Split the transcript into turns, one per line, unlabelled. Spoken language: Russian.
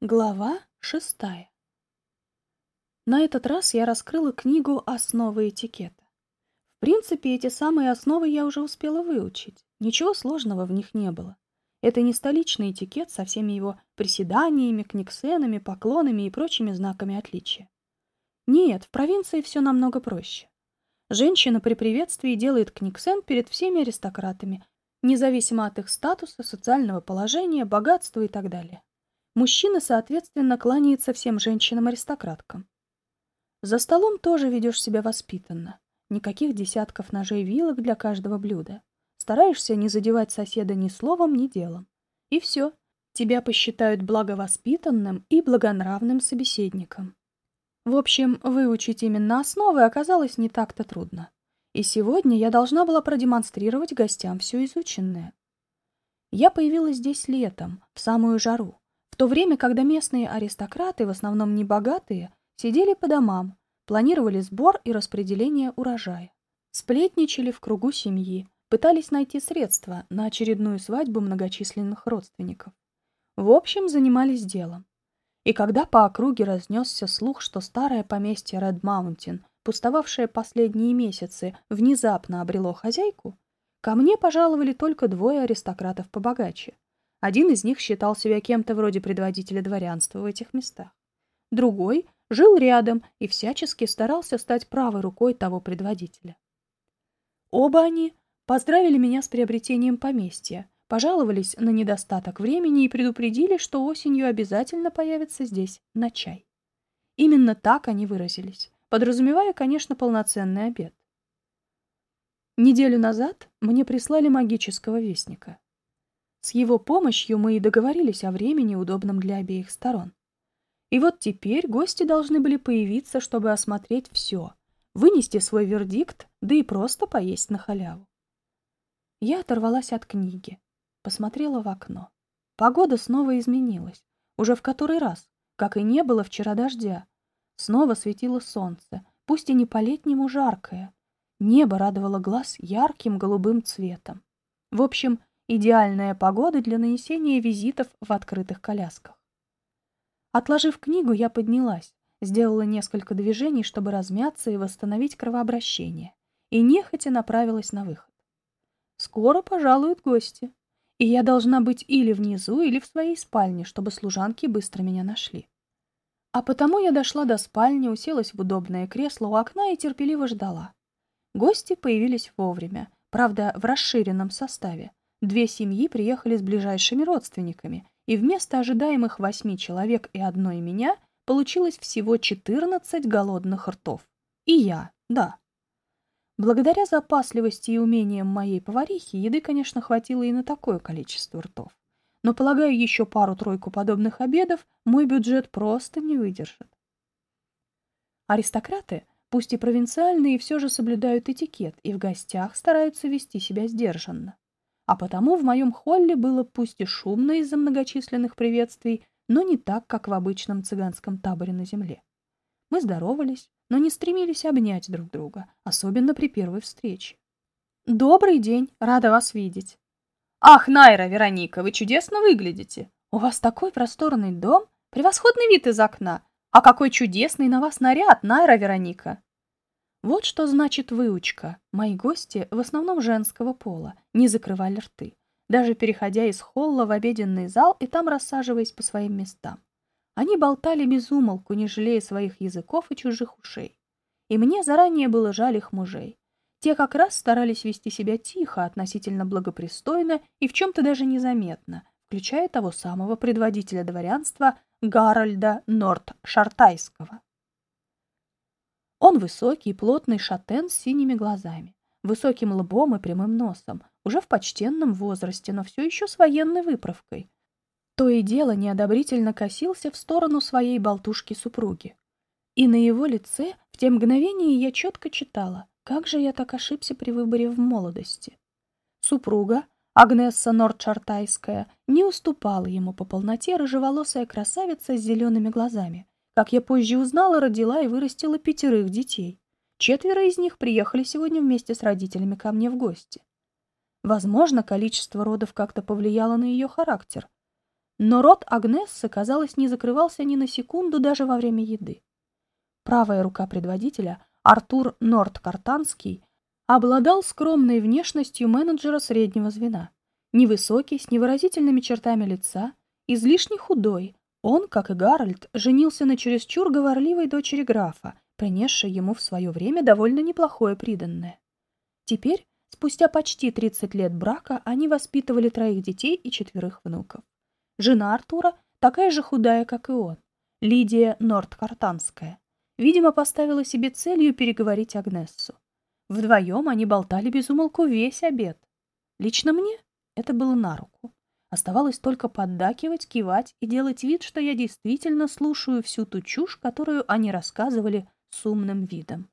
Глава шестая На этот раз я раскрыла книгу «Основы этикета». В принципе, эти самые основы я уже успела выучить. Ничего сложного в них не было. Это не столичный этикет со всеми его приседаниями, книгсенами, поклонами и прочими знаками отличия. Нет, в провинции все намного проще. Женщина при приветствии делает книгсен перед всеми аристократами, независимо от их статуса, социального положения, богатства и так далее. Мужчина, соответственно, кланяется всем женщинам-аристократкам. За столом тоже ведешь себя воспитанно. Никаких десятков ножей вилок для каждого блюда. Стараешься не задевать соседа ни словом, ни делом. И все. Тебя посчитают благовоспитанным и благонравным собеседником. В общем, выучить именно основы оказалось не так-то трудно. И сегодня я должна была продемонстрировать гостям все изученное. Я появилась здесь летом, в самую жару, то время, когда местные аристократы, в основном небогатые, сидели по домам, планировали сбор и распределение урожая, сплетничали в кругу семьи, пытались найти средства на очередную свадьбу многочисленных родственников. В общем, занимались делом. И когда по округе разнесся слух, что старое поместье Ред Маунтин, пустовавшее последние месяцы, внезапно обрело хозяйку, ко мне пожаловали только двое аристократов побогаче. Один из них считал себя кем-то вроде предводителя дворянства в этих местах. Другой жил рядом и всячески старался стать правой рукой того предводителя. Оба они Поздравили меня с приобретением поместья, пожаловались на недостаток времени и предупредили, что осенью обязательно появится здесь на чай. Именно так они выразились, подразумевая, конечно, полноценный обед. Неделю назад мне прислали магического вестника. С его помощью мы и договорились о времени, удобном для обеих сторон. И вот теперь гости должны были появиться, чтобы осмотреть все, вынести свой вердикт, да и просто поесть на халяву. Я оторвалась от книги, посмотрела в окно. Погода снова изменилась, уже в который раз, как и не было вчера дождя. Снова светило солнце, пусть и не по-летнему жаркое. Небо радовало глаз ярким голубым цветом. В общем, идеальная погода для нанесения визитов в открытых колясках. Отложив книгу, я поднялась, сделала несколько движений, чтобы размяться и восстановить кровообращение, и нехотя направилась на выход. Скоро пожалуют гости, и я должна быть или внизу, или в своей спальне, чтобы служанки быстро меня нашли. А потому я дошла до спальни, уселась в удобное кресло у окна и терпеливо ждала. Гости появились вовремя, правда, в расширенном составе. Две семьи приехали с ближайшими родственниками, и вместо ожидаемых восьми человек и одной меня получилось всего четырнадцать голодных ртов. И я, да, Благодаря запасливости и умениям моей поварихи еды, конечно, хватило и на такое количество ртов. Но, полагаю, еще пару-тройку подобных обедов мой бюджет просто не выдержит. Аристократы, пусть и провинциальные, все же соблюдают этикет и в гостях стараются вести себя сдержанно. А потому в моем холле было пусть и шумно из-за многочисленных приветствий, но не так, как в обычном цыганском таборе на земле. Мы здоровались, но не стремились обнять друг друга, особенно при первой встрече. «Добрый день, рада вас видеть». «Ах, Найра, Вероника, вы чудесно выглядите. У вас такой просторный дом, превосходный вид из окна. А какой чудесный на вас наряд, Найра, Вероника!» Вот что значит выучка. Мои гости, в основном женского пола, не закрывали рты, даже переходя из холла в обеденный зал и там рассаживаясь по своим местам. Они болтали без умолку, не жалея своих языков и чужих ушей. И мне заранее было жаль их мужей. Те как раз старались вести себя тихо, относительно благопристойно и в чем-то даже незаметно, включая того самого предводителя дворянства Гарольда Норт-Шартайского. Он высокий, плотный шатен с синими глазами, высоким лбом и прямым носом, уже в почтенном возрасте, но все еще с военной выправкой, то и дело неодобрительно косился в сторону своей болтушки-супруги. И на его лице в те мгновения я четко читала, как же я так ошибся при выборе в молодости. Супруга, Агнесса Нордшартайская, не уступала ему по полноте рыжеволосая красавица с зелеными глазами. Как я позже узнала, родила и вырастила пятерых детей. Четверо из них приехали сегодня вместе с родителями ко мне в гости. Возможно, количество родов как-то повлияло на ее характер, Но рот Агнессы, казалось, не закрывался ни на секунду даже во время еды. Правая рука предводителя, Артур Нордкартанский, обладал скромной внешностью менеджера среднего звена. Невысокий, с невыразительными чертами лица, излишне худой, он, как и Гарольд, женился на чересчур говорливой дочери графа, принесшей ему в свое время довольно неплохое приданное. Теперь, спустя почти 30 лет брака, они воспитывали троих детей и четверых внуков. Жена Артура такая же худая, как и он, Лидия Нордкартанская. Видимо, поставила себе целью переговорить Агнессу. Вдвоем они болтали без умолку весь обед. Лично мне это было на руку. Оставалось только поддакивать, кивать и делать вид, что я действительно слушаю всю ту чушь, которую они рассказывали с умным видом.